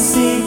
see.